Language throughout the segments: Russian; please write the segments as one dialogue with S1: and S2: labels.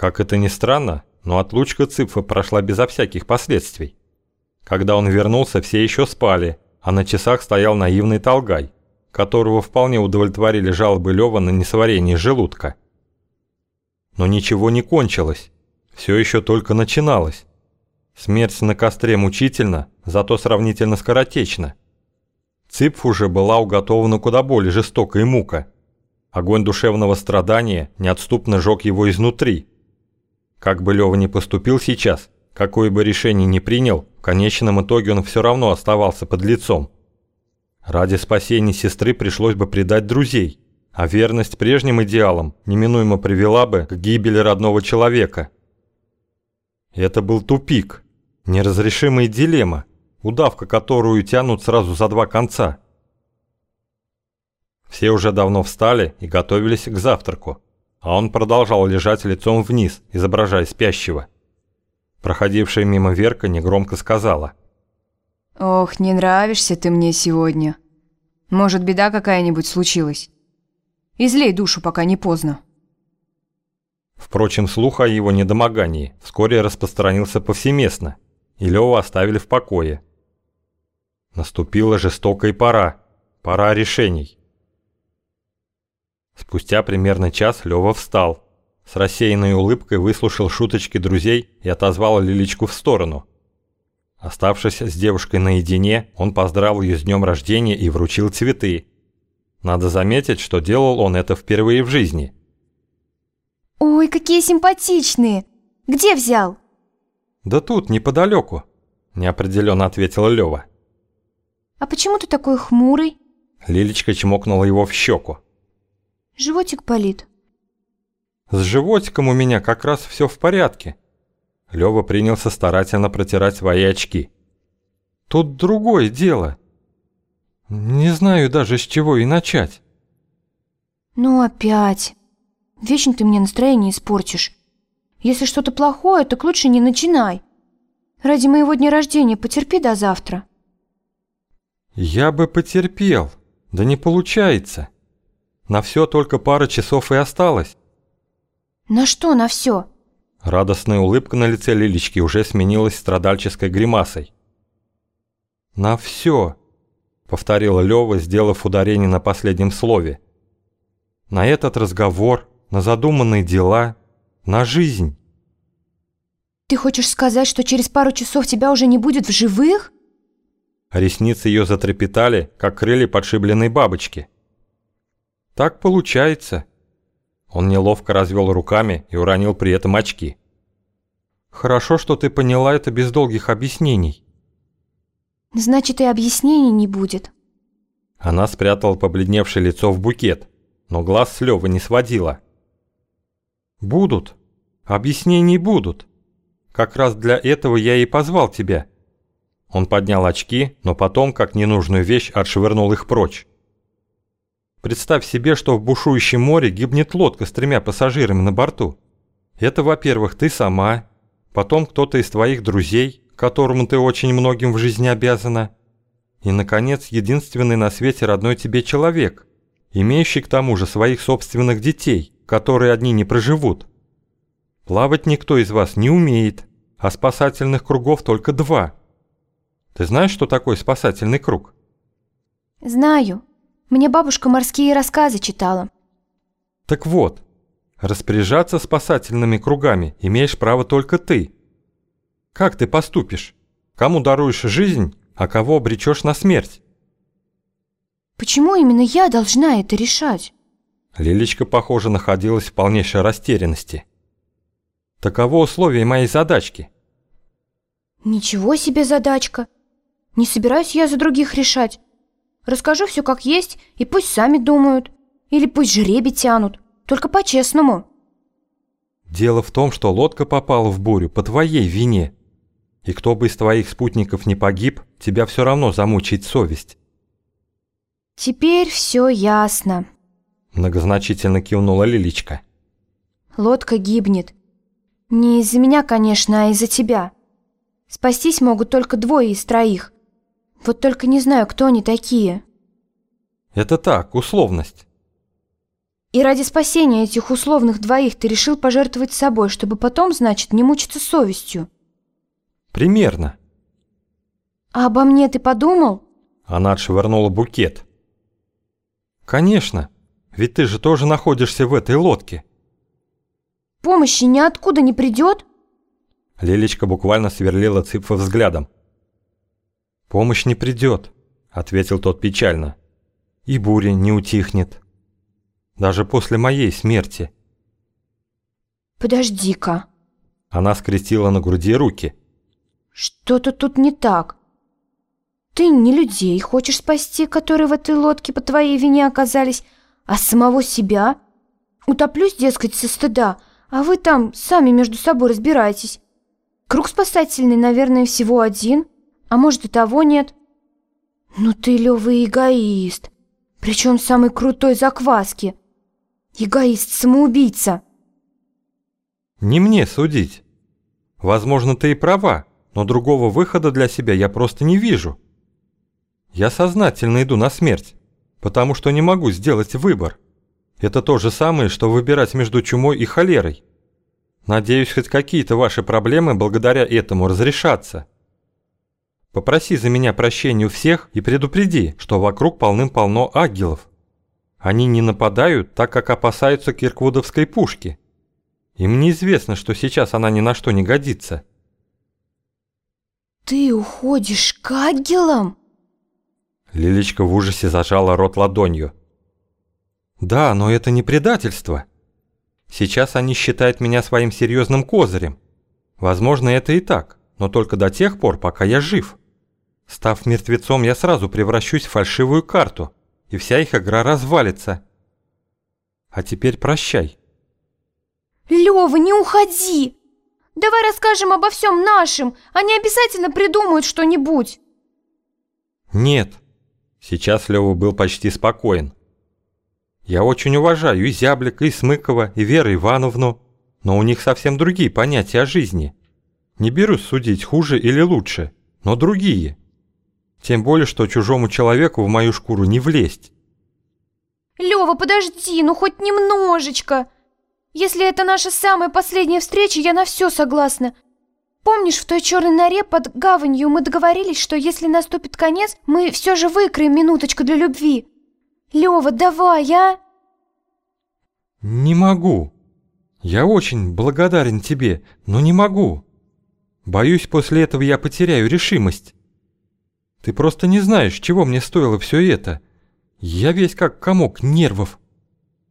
S1: Как это ни странно, но отлучка Цыпфа прошла безо всяких последствий. Когда он вернулся, все еще спали, а на часах стоял наивный Толгай, которого вполне удовлетворили жалобы Лёва на несварение желудка. Но ничего не кончилось, все еще только начиналось. Смерть на костре мучительна, зато сравнительно скоротечна. Цыпф уже была уготована куда более жестокая мука. Огонь душевного страдания неотступно жег его изнутри. Как бы Лёва ни поступил сейчас, какое бы решение ни принял, в конечном итоге он все равно оставался под лицом. Ради спасения сестры пришлось бы предать друзей, а верность прежним идеалам неминуемо привела бы к гибели родного человека. Это был тупик, неразрешимая дилемма, удавка которую тянут сразу за два конца. Все уже давно встали и готовились к завтраку, а он продолжал лежать лицом вниз, изображая спящего. Проходившая мимо Верка негромко сказала.
S2: «Ох, не нравишься ты мне сегодня. Может, беда какая-нибудь случилась? Излей душу, пока не поздно».
S1: Впрочем, слух о его недомогании вскоре распространился повсеместно, и Лёва оставили в покое. Наступила жестокая пора, пора решений. Спустя примерно час Лёва встал, с рассеянной улыбкой выслушал шуточки друзей и отозвал Лиличку в сторону. Оставшись с девушкой наедине, он поздравил ее с днем рождения и вручил цветы. Надо заметить, что делал он это впервые в жизни.
S3: «Ой, какие симпатичные! Где взял?»
S1: «Да тут, неподалеку», – неопределенно ответила Лёва.
S3: «А почему ты такой хмурый?»
S1: Лилечка чмокнула его в щеку.
S3: «Животик болит».
S1: «С животиком у меня как раз все в порядке». Лёва принялся старательно протирать свои очки. «Тут другое дело. Не знаю даже, с чего и начать».
S3: «Ну опять. Вечно ты мне настроение испортишь. Если что-то плохое, так лучше не начинай. Ради моего дня рождения потерпи до завтра».
S1: «Я бы потерпел, да не получается. На все только пара часов и осталось».
S3: «На что на все?»
S1: Радостная улыбка на лице Лилечки уже сменилась страдальческой гримасой. «На все», — повторила Лёва, сделав ударение на последнем слове. «На этот разговор, на задуманные дела, на жизнь».
S3: «Ты хочешь сказать, что через пару часов тебя уже не будет в живых?»
S1: Ресницы ее затрепетали, как крылья подшибленной бабочки. «Так получается». Он неловко развел руками и уронил при этом очки. «Хорошо, что ты поняла это без долгих объяснений».
S3: «Значит, и объяснений не будет».
S1: Она спрятала побледневшее лицо в букет, но глаз с Лёвы не сводила. «Будут. Объяснений будут. Как раз для этого я и позвал тебя». Он поднял очки, но потом, как ненужную вещь, отшвырнул их прочь. Представь себе, что в бушующем море гибнет лодка с тремя пассажирами на борту. Это, во-первых, ты сама, потом кто-то из твоих друзей, которому ты очень многим в жизни обязана, и, наконец, единственный на свете родной тебе человек, имеющий к тому же своих собственных детей, которые одни не проживут. Плавать никто из вас не умеет, а спасательных кругов только два – ты знаешь, что такое спасательный круг?
S3: Знаю. Мне бабушка морские рассказы читала.
S1: Так вот, распоряжаться спасательными кругами имеешь право только ты. Как ты поступишь? Кому даруешь жизнь, а кого обречешь на смерть?
S3: Почему именно я должна это решать?
S1: Лилечка, похоже, находилась в полнейшей растерянности. Таково условие моей задачки.
S3: Ничего себе задачка. Не собираюсь я за других решать. Расскажу все как есть, и пусть сами думают. Или пусть жребий тянут. Только по-честному.
S1: Дело в том, что лодка попала в бурю по твоей вине. И кто бы из твоих спутников не погиб, тебя все равно замучает совесть.
S3: Теперь все ясно.
S1: Многозначительно кивнула Лиличка.
S3: Лодка гибнет. Не из-за меня, конечно, а из-за тебя. Спастись могут только двое из троих. Вот только не знаю, кто они такие.
S1: Это так, условность.
S3: И ради спасения этих условных двоих ты решил пожертвовать собой, чтобы потом, значит, не мучиться совестью.
S1: Примерно.
S3: А обо мне ты подумал?
S1: Она отшвырнула букет. Конечно, ведь ты же тоже находишься в этой лодке.
S3: Помощи ниоткуда не придет?
S1: Лилечка буквально сверлила Цыпфа взглядом. «Помощь не придет», — ответил тот печально. «И буря не утихнет. Даже после моей смерти».
S3: «Подожди-ка».
S1: Она скрестила на груди руки.
S3: «Что-то тут не так. Ты не людей хочешь спасти, которые в этой лодке по твоей вине оказались, а самого себя? Утоплюсь, дескать, со стыда, а вы там сами между собой разбирайтесь. Круг спасательный, наверное, всего один, а может и того нет. Ну ты, Лёва, эгоист, причем самый крутой закваски. Эгоист-самоубийца.
S1: Не мне судить. Возможно, ты и права, но другого выхода для себя я просто не вижу. Я сознательно иду на смерть, потому что не могу сделать выбор. Это то же самое, что выбирать между чумой и холерой. Надеюсь, хоть какие-то ваши проблемы благодаря этому разрешатся. Попроси за меня прощения у всех и предупреди, что вокруг полным-полно ангелов. Они не нападают, так как опасаются кирквудовской пушки. Им неизвестно, что сейчас она ни на что не годится.
S3: Ты уходишь к ангелам?
S1: Лилечка в ужасе зажала рот ладонью. «Да, но это не предательство. Сейчас они считают меня своим серьезным козырем. Возможно, это и так, но только до тех пор, пока я жив. Став мертвецом, я сразу превращусь в фальшивую карту, и вся их игра развалится. А теперь прощай».
S3: «Лёва, не уходи! Давай расскажем обо всем нашим, они обязательно придумают что-нибудь!»
S1: «Нет, Сейчас Лёва был почти спокоен. Я очень уважаю и Зяблика, и Смыкова, и Веру Ивановну, но у них совсем другие понятия о жизни. Не берусь судить, хуже или лучше, но другие. Тем более, что чужому человеку в мою шкуру не влезть.
S3: Лёва, подожди, ну хоть немножечко. Если это наша самая последняя встреча, я на все согласна. Помнишь, в той черной норе под гаванью мы договорились, что если наступит конец, мы все же выкроем минуточку для любви? Лева, давай, а?
S1: Не могу. Я очень благодарен тебе, но не могу. Боюсь, после этого я потеряю решимость. Ты просто не знаешь, чего мне стоило все это. Я весь как комок нервов.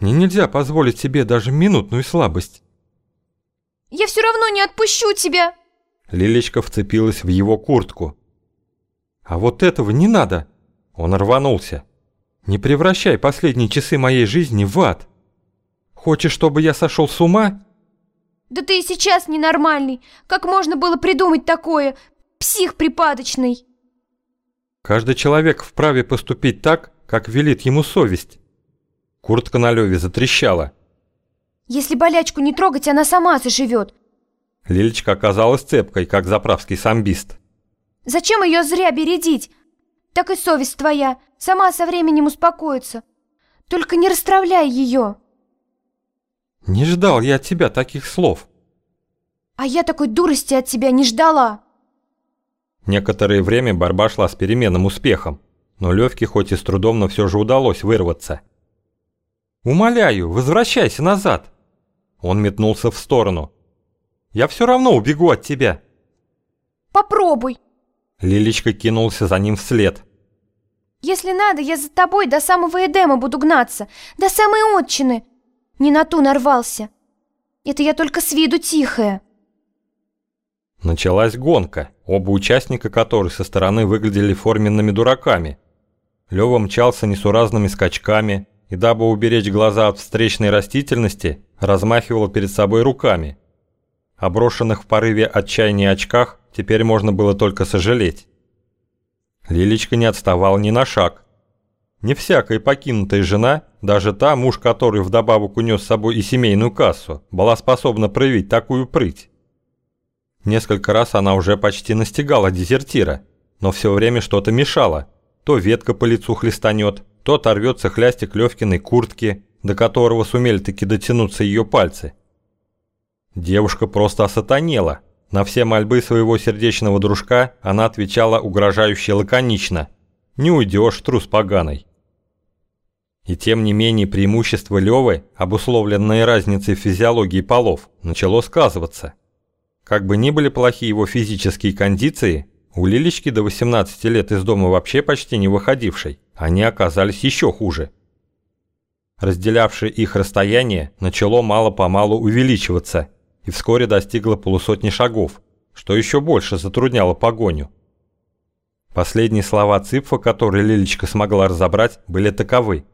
S1: Мне нельзя позволить себе даже минутную слабость.
S3: Я все равно не отпущу тебя.
S1: Лилечка вцепилась в его куртку. «А вот этого не надо!» Он рванулся. «Не превращай последние часы моей жизни в ад! Хочешь, чтобы я сошел с ума?»
S3: «Да ты и сейчас ненормальный! Как можно было придумать такое? Псих припадочный!»
S1: «Каждый человек вправе поступить так, как велит ему совесть!» Куртка на Леве затрещала.
S3: «Если болячку не трогать, она сама заживет.
S1: Лилечка оказалась цепкой, как заправский самбист.
S3: «Зачем ее зря бередить? Так и совесть твоя, сама со временем успокоится. Только не расстравляй ее!»
S1: «Не ждал я от тебя таких слов!»
S3: «А я такой дурости от тебя не ждала!»
S1: Некоторое время борьба шла с переменным успехом, но Левке хоть и с трудом, но все же удалось вырваться. «Умоляю, возвращайся назад!» Он метнулся в сторону. Я все равно убегу от тебя.
S3: Попробуй.
S1: Лилечка кинулся за ним вслед.
S3: Если надо, я за тобой до самого Эдема буду гнаться, до самой отчины. Не на ту нарвался. Это я только с виду тихая.
S1: Началась гонка, оба участника которой со стороны выглядели форменными дураками. Лёва мчался несуразными скачками и, дабы уберечь глаза от встречной растительности, размахивал перед собой руками – о брошенных в порыве отчаяния очках теперь можно было только сожалеть. Лилечка не отставал ни на шаг. Не всякая покинутая жена, даже та, муж которой вдобавок унес с собой и семейную кассу, была способна проявить такую прыть. Несколько раз она уже почти настигала дезертира, но все время что-то мешало. То ветка по лицу хлестанет, то оторвется хлястик Левкиной куртки, до которого сумели таки дотянуться ее пальцы. Девушка просто осатанела. На все мольбы своего сердечного дружка она отвечала угрожающе лаконично. «Не уйдешь, трус поганый». И тем не менее преимущество Левы, обусловленное разницей физиологии полов, начало сказываться. Как бы ни были плохи его физические кондиции, у Лилечки до 18 лет из дома вообще почти не выходившей, они оказались еще хуже. Разделявшее их расстояние начало мало-помалу увеличиваться и вскоре достигло полусотни шагов, что еще больше затрудняло погоню. Последние слова Цыпфа, которые Лилечка смогла разобрать, были таковы.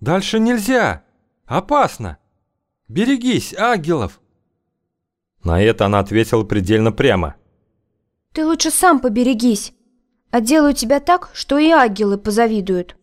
S1: «Дальше нельзя! Опасно! Берегись, ангелов!» На это она ответила предельно прямо.
S3: «Ты лучше сам поберегись, а делаю тебя так, что и ангелы позавидуют».